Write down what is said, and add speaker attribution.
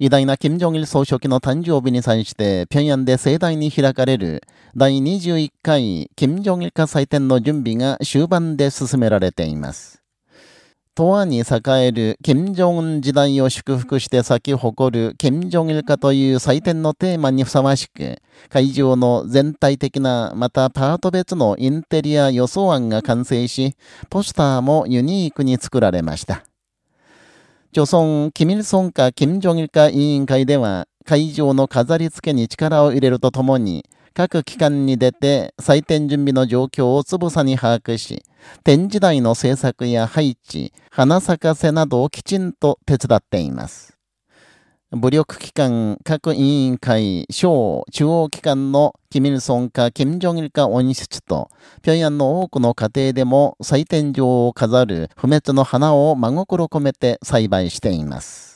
Speaker 1: 偉大な金正日総書記の誕生日に際して、平壌で盛大に開かれる第21回金正日化祭典の準備が終盤で進められています。東亜に栄える金正恩時代を祝福して咲き誇る金正日化という祭典のテーマにふさわしく、会場の全体的なまたパート別のインテリア予想案が完成し、ポスターもユニークに作られました。朝鮮、キミルソンか金正日か委員会では、会場の飾り付けに力を入れるとともに、各機関に出て採点準備の状況をつぶさに把握し、展示台の制作や配置、花咲かせなどをきちんと手伝っています。武力機関、各委員会、省、中央機関のキミルソンかキム・ジョンイルか温室と、平壌の多くの家庭でも祭典場を飾る不滅の花を真心込めて栽培しています。